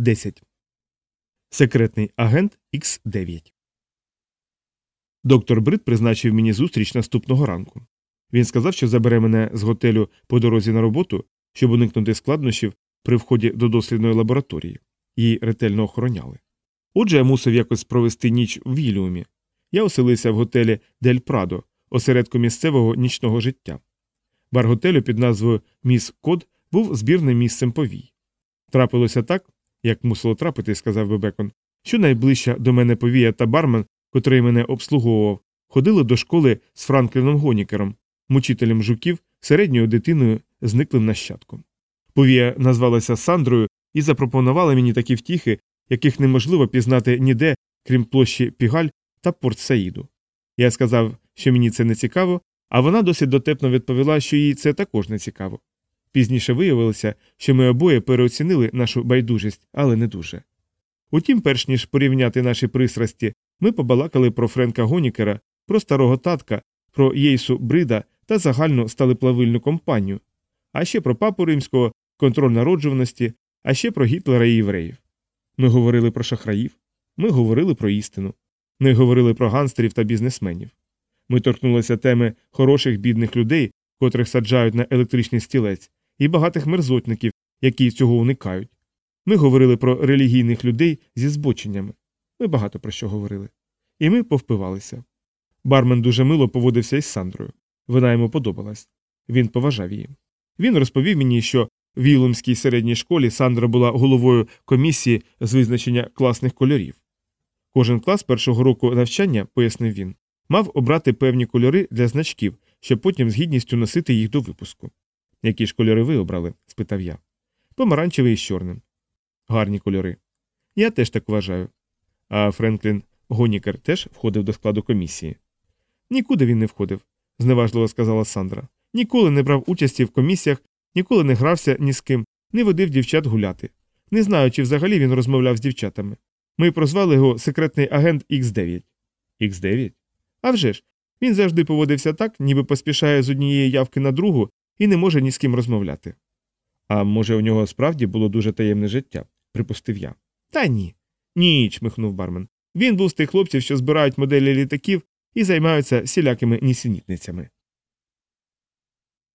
10. Секретний агент Х9. Доктор Брит призначив мені зустріч наступного ранку. Він сказав, що забере мене з готелю по дорозі на роботу, щоб уникнути складнощів при вході до дослідної лабораторії. Її ретельно охороняли. Отже, я мусив якось провести ніч в Віліумі. Я оселився в готелі Дель Прадо, осередку місцевого нічного життя. Бар готелю під назвою Міс Код був збірним місцем повій. Трапилося так, як мусило трапити, сказав би Бекон, що найближча до мене повія та бармен, котрий мене обслуговував, ходили до школи з Франкліном Гонікером, мучителем жуків, середньою дитиною, зниклим нащадком. Повія назвалася Сандрою і запропонувала мені такі втіхи, яких неможливо пізнати ніде, крім площі Пігаль та Порт Саїду. Я сказав, що мені це не цікаво, а вона досить дотепно відповіла, що їй це також не цікаво. Пізніше виявилося, що ми обоє переоцінили нашу байдужість, але не дуже. Утім, перш ніж порівняти наші пристрасті, ми побалакали про Френка Гонікера, про старого татка, про Єйсу Брида та загальну сталеплавильну компанію, а ще про папу римського, контроль народжуваності, а ще про Гітлера і євреїв. Ми говорили про шахраїв, ми говорили про істину, ми говорили про ганстерів та бізнесменів. Ми торкнулися теми хороших бідних людей, котрих саджають на електричний стілець, і багатих мерзотників, які цього уникають. Ми говорили про релігійних людей зі збоченнями. Ми багато про що говорили. І ми повпивалися. Бармен дуже мило поводився із Сандрою. Вона йому подобалась. Він поважав її. Він розповів мені, що в Вілумській середній школі Сандра була головою комісії з визначення класних кольорів. Кожен клас першого року навчання, пояснив він, мав обрати певні кольори для значків, щоб потім з гідністю носити їх до випуску. Які ж кольори ви обрали? спитав я. Помаранчевий із чорним. Гарні кольори. Я теж так вважаю. А Френклін Гонікер теж входив до складу комісії. Нікуди він не входив, зневажливо сказала Сандра. Ніколи не брав участі в комісіях, ніколи не грався ні з ким, не водив дівчат гуляти. Не знаю, чи взагалі він розмовляв з дівчатами. Ми прозвали його секретний агент Х9. Х9? А вже ж, він завжди поводився так, ніби поспішає з однієї явки на другу і не може ні з ким розмовляти. А може, у нього справді було дуже таємне життя, припустив я. Та ні. Ні, чмихнув бармен. Він був з тих хлопців, що збирають моделі літаків і займаються всілякими нісенітницями.